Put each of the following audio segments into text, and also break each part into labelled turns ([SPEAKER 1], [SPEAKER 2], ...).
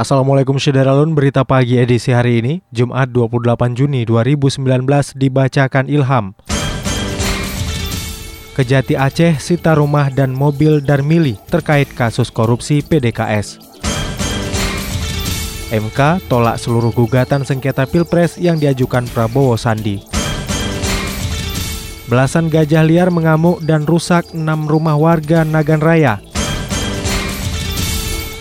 [SPEAKER 1] Assalamualaikum Syederalun, berita pagi edisi hari ini, Jumat 28 Juni 2019 dibacakan Ilham. Kejati Aceh sita rumah dan mobil Darmili terkait kasus korupsi PDKS. MK tolak seluruh gugatan sengketa Pilpres yang diajukan Prabowo Sandi. Belasan gajah liar mengamuk dan rusak enam rumah warga Nagan Raya.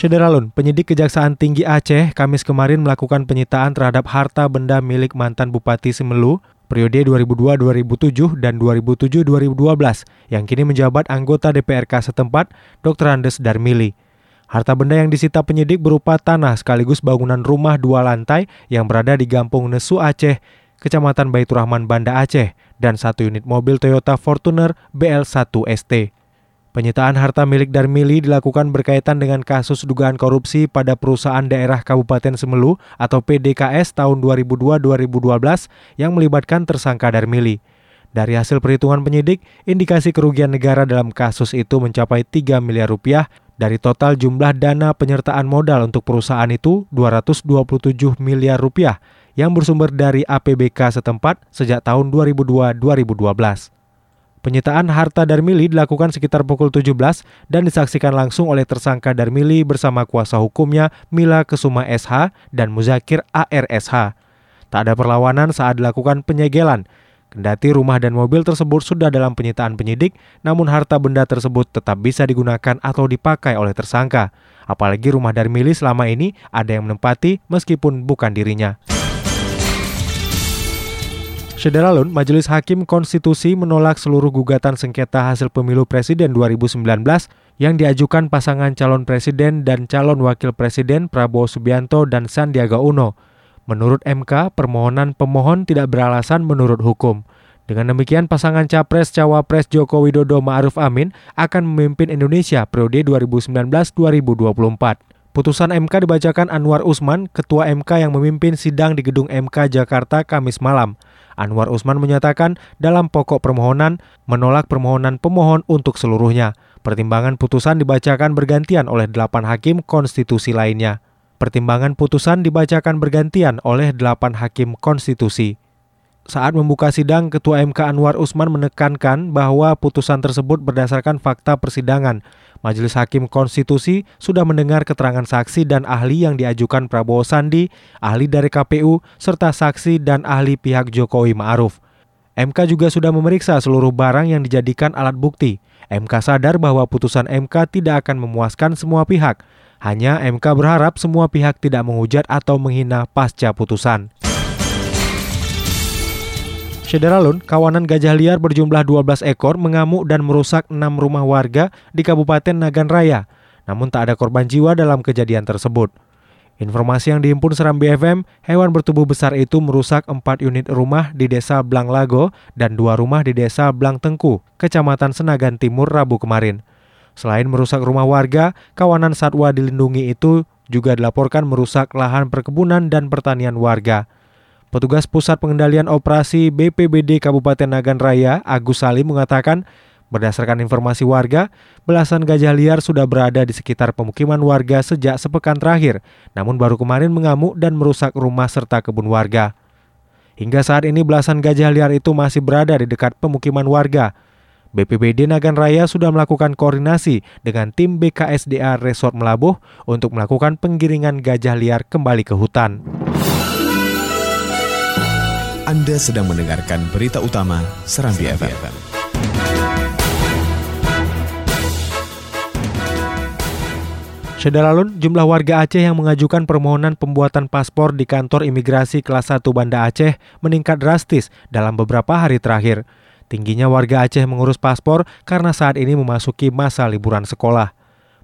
[SPEAKER 1] Syederalun, penyidik Kejaksaan Tinggi Aceh Kamis kemarin melakukan penyitaan terhadap harta benda milik mantan Bupati Simelu periode 2002-2007 dan 2007-2012 yang kini menjabat anggota DPRK setempat, Dr. Andes Darmili. Harta benda yang disita penyidik berupa tanah sekaligus bangunan rumah dua lantai yang berada di Gampung Nesu Aceh, Kecamatan Baitur Rahman Banda Aceh, dan satu unit mobil Toyota Fortuner BL1 ST. Penyitaan harta milik Darmili dilakukan berkaitan dengan kasus dugaan korupsi pada perusahaan daerah Kabupaten Semelu atau PDKS tahun 2002-2012 yang melibatkan tersangka Darmili. Dari hasil perhitungan penyidik, indikasi kerugian negara dalam kasus itu mencapai 3 miliar rupiah dari total jumlah dana penyertaan modal untuk perusahaan itu 227 miliar rupiah yang bersumber dari APBK setempat sejak tahun 2002-2012. Penyitaan harta Darmili dilakukan sekitar pukul 17 dan disaksikan langsung oleh tersangka Darmili bersama kuasa hukumnya Mila Kesuma SH dan Muzakir ARSH. Tak ada perlawanan saat dilakukan penyegelan. Kendati rumah dan mobil tersebut sudah dalam penyitaan penyidik, namun harta benda tersebut tetap bisa digunakan atau dipakai oleh tersangka. Apalagi rumah Darmili selama ini ada yang menempati meskipun bukan dirinya. Sederalun, Majelis Hakim Konstitusi menolak seluruh gugatan sengketa hasil pemilu presiden 2019 yang diajukan pasangan calon presiden dan calon wakil presiden Prabowo Subianto dan Sandiaga Uno. Menurut MK, permohonan pemohon tidak beralasan menurut hukum. Dengan demikian, pasangan Capres Cawapres Joko Widodo Ma'ruf Amin akan memimpin Indonesia periode 2019-2024. Putusan MK dibacakan Anwar Usman, Ketua MK yang memimpin sidang di Gedung MK Jakarta Kamis malam. Anwar Usman menyatakan dalam pokok permohonan menolak permohonan pemohon untuk seluruhnya. Pertimbangan putusan dibacakan bergantian oleh delapan hakim konstitusi lainnya. Pertimbangan putusan dibacakan bergantian oleh delapan hakim konstitusi. Saat membuka sidang, Ketua MK Anwar Usman menekankan bahwa putusan tersebut berdasarkan fakta persidangan. Majelis Hakim Konstitusi sudah mendengar keterangan saksi dan ahli yang diajukan Prabowo Sandi, ahli dari KPU, serta saksi dan ahli pihak Jokowi Ma'ruf. MK juga sudah memeriksa seluruh barang yang dijadikan alat bukti. MK sadar bahwa putusan MK tidak akan memuaskan semua pihak. Hanya MK berharap semua pihak tidak menghujat atau menghina pasca putusan. Syederalun, kawanan gajah liar berjumlah 12 ekor mengamuk dan merusak 6 rumah warga di Kabupaten Nagan Raya. Namun tak ada korban jiwa dalam kejadian tersebut. Informasi yang dihimpun Seram BFM, hewan bertubuh besar itu merusak 4 unit rumah di Desa Blang Lago dan dua rumah di Desa Blang Tengku, Kecamatan Senagan Timur Rabu kemarin. Selain merusak rumah warga, kawanan satwa dilindungi itu juga dilaporkan merusak lahan perkebunan dan pertanian warga. Petugas Pusat Pengendalian Operasi BPBD Kabupaten Nagan Raya, Agus Salim mengatakan, berdasarkan informasi warga, belasan gajah liar sudah berada di sekitar pemukiman warga sejak sepekan terakhir, namun baru kemarin mengamuk dan merusak rumah serta kebun warga. Hingga saat ini belasan gajah liar itu masih berada di dekat pemukiman warga. BPBD Nagan Raya sudah melakukan koordinasi dengan tim BKSDA Resort Melabuh untuk melakukan penggiringan gajah liar kembali ke hutan.
[SPEAKER 2] Anda sedang mendengarkan berita utama Serambi FM.
[SPEAKER 1] Sederalun, jumlah warga Aceh yang mengajukan permohonan pembuatan paspor di kantor imigrasi kelas 1 Banda Aceh meningkat drastis dalam beberapa hari terakhir. Tingginya warga Aceh mengurus paspor karena saat ini memasuki masa liburan sekolah.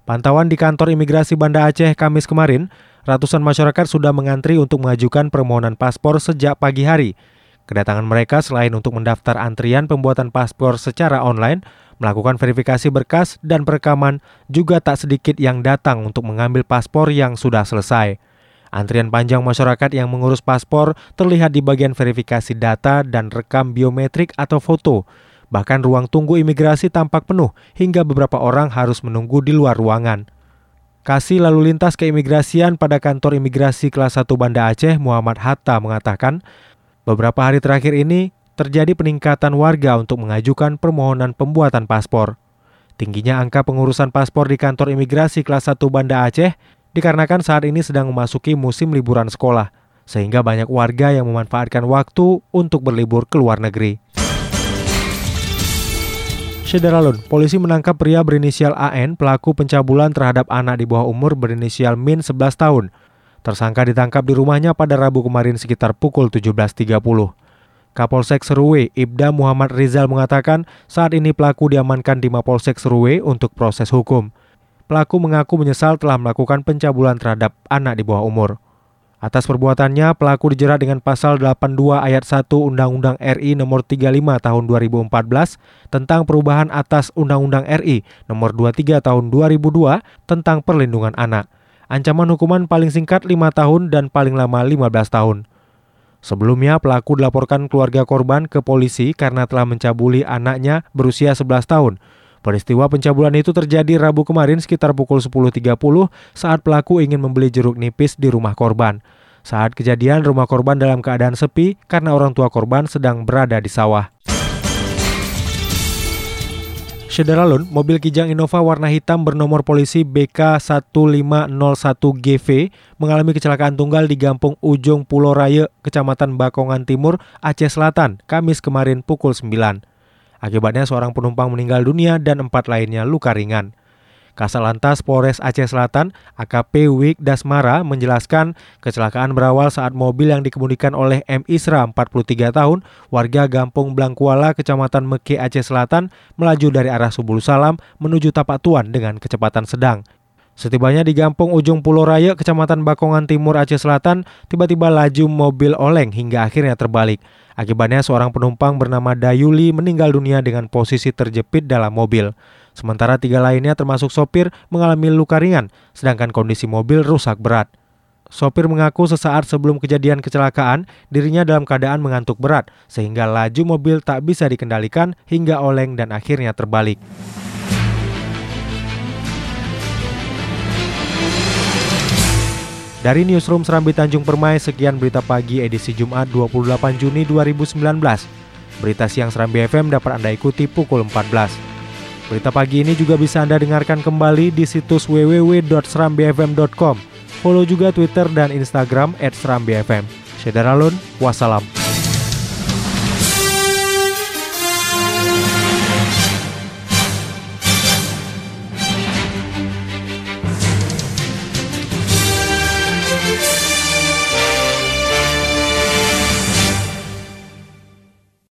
[SPEAKER 1] Pantauan di kantor imigrasi Banda Aceh Kamis kemarin, ratusan masyarakat sudah mengantri untuk mengajukan permohonan paspor sejak pagi hari. Kedatangan mereka selain untuk mendaftar antrian pembuatan paspor secara online, melakukan verifikasi berkas dan perekaman, juga tak sedikit yang datang untuk mengambil paspor yang sudah selesai. Antrian panjang masyarakat yang mengurus paspor terlihat di bagian verifikasi data dan rekam biometrik atau foto. Bahkan ruang tunggu imigrasi tampak penuh hingga beberapa orang harus menunggu di luar ruangan. Kasih lalu lintas keimigrasian pada kantor imigrasi kelas 1 Banda Aceh Muhammad Hatta mengatakan, beberapa hari terakhir ini terjadi peningkatan warga untuk mengajukan permohonan pembuatan paspor. Tingginya angka pengurusan paspor di kantor imigrasi kelas 1 Banda Aceh dikarenakan saat ini sedang memasuki musim liburan sekolah, sehingga banyak warga yang memanfaatkan waktu untuk berlibur ke luar negeri. Syederalun, polisi menangkap pria berinisial AN pelaku pencabulan terhadap anak di bawah umur berinisial Min 11 tahun. Tersangka ditangkap di rumahnya pada Rabu kemarin sekitar pukul 17.30. Kapolsek Seruwe, Ibda Muhammad Rizal mengatakan saat ini pelaku diamankan di Mapolsek Seruwe untuk proses hukum pelaku mengaku menyesal telah melakukan pencabulan terhadap anak di bawah umur. Atas perbuatannya, pelaku dijerat dengan pasal 82 ayat 1 Undang-Undang RI nomor 35 tahun 2014 tentang perubahan atas Undang-Undang RI nomor 23 tahun 2002 tentang perlindungan anak. Ancaman hukuman paling singkat 5 tahun dan paling lama 15 tahun. Sebelumnya, pelaku dilaporkan keluarga korban ke polisi karena telah mencabuli anaknya berusia 11 tahun. Peristiwa pencabulan itu terjadi Rabu kemarin sekitar pukul 10.30 saat pelaku ingin membeli jeruk nipis di rumah korban. Saat kejadian, rumah korban dalam keadaan sepi karena orang tua korban sedang berada di sawah. Sederalun, mobil Kijang Innova warna hitam bernomor polisi BK1501GV mengalami kecelakaan tunggal di Gampung Ujung Pulau Raya, Kecamatan Bakongan Timur, Aceh Selatan, Kamis kemarin pukul 9. Akibatnya seorang penumpang meninggal dunia dan empat lainnya luka ringan. Kasal Lantas Polres Aceh Selatan, AKP Wik Dasmara menjelaskan kecelakaan berawal saat mobil yang dikemudikan oleh M. Isra 43 tahun, warga Gampung Blangkuala, Kecamatan Meke Aceh Selatan, melaju dari arah Subul Salam menuju Tapak Tuan dengan kecepatan sedang. Setibanya di Gampung Ujung Pulau Raya, Kecamatan Bakongan Timur Aceh Selatan, tiba-tiba laju mobil oleng hingga akhirnya terbalik. Akibatnya seorang penumpang bernama Dayuli meninggal dunia dengan posisi terjepit dalam mobil. Sementara tiga lainnya termasuk sopir mengalami luka ringan, sedangkan kondisi mobil rusak berat. Sopir mengaku sesaat sebelum kejadian kecelakaan, dirinya dalam keadaan mengantuk berat, sehingga laju mobil tak bisa dikendalikan hingga oleng dan akhirnya terbalik. Dari Newsroom Serambi Tanjung Permai, sekian berita pagi edisi Jumat 28 Juni 2019. Berita siang Serambi FM dapat Anda ikuti pukul 14. Berita pagi ini juga bisa Anda dengarkan kembali di situs www.serambifm.com. Follow juga Twitter dan Instagram @serambifm. Syederalun, wassalam.